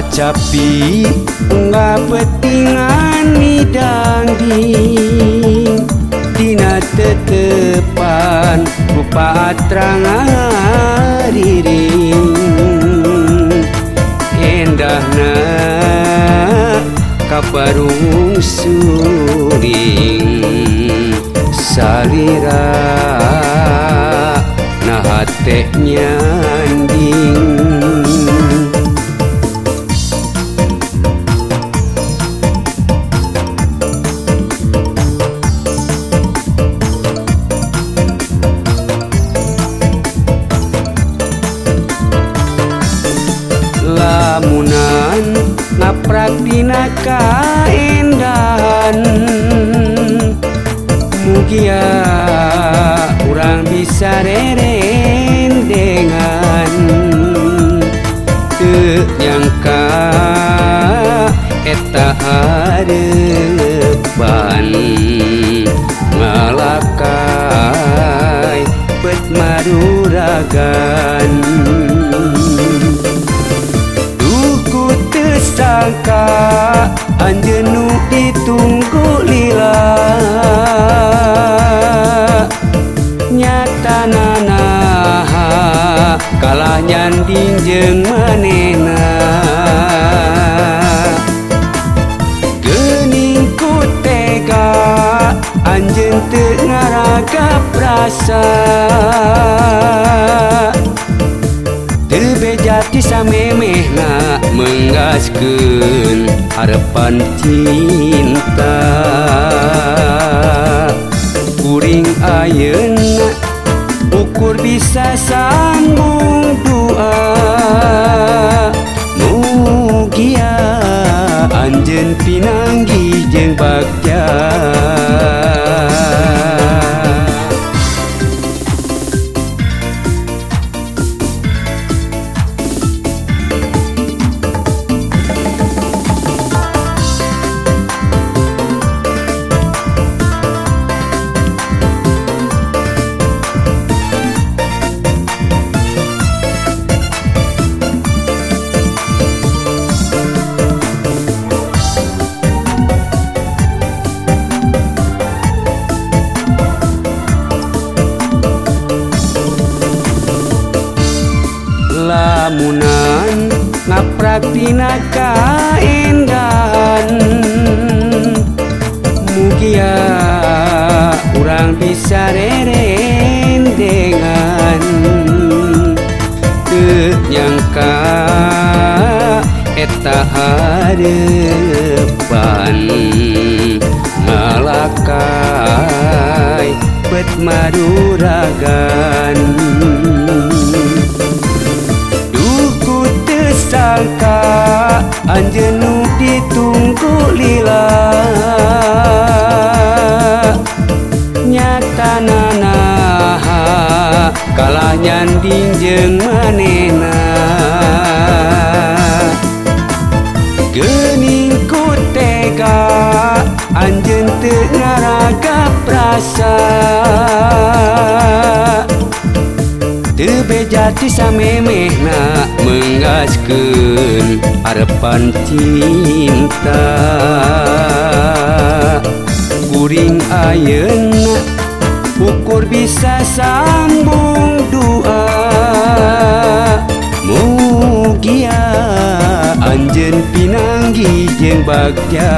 capi nggak petingan nidangdi Dina tetepan rupa atrangan diri Endahna kaparung suring salira nah tehnya kaprak dina kaendahan mugia kurang bisa rerendengan teu nyangka eta hareup Anjenu ditunggu lila Nyata nana Kalah nyanding jeng manena. Geningku tega Anjen tengaragap rasa Tebe jati samemeh na mengasken Harapan cinta. Kuring ayeuna ukur bisa sanggup. Lamunan ngapraktina kaendahan mugia kurang bisa reren dengan nyangka eta hadepan. Ngalakai pet maduragan sangka Anjenu ditunggu lila. Nyata nana Kalah nyanding jeng manena. Gening ku tega Anjen tengah raga perasaan hati samemehna mengaskeun arepan cinta. Kuring ayeuna ukur bisa sambung doa mugia anjeun pinanggi jeung bagja.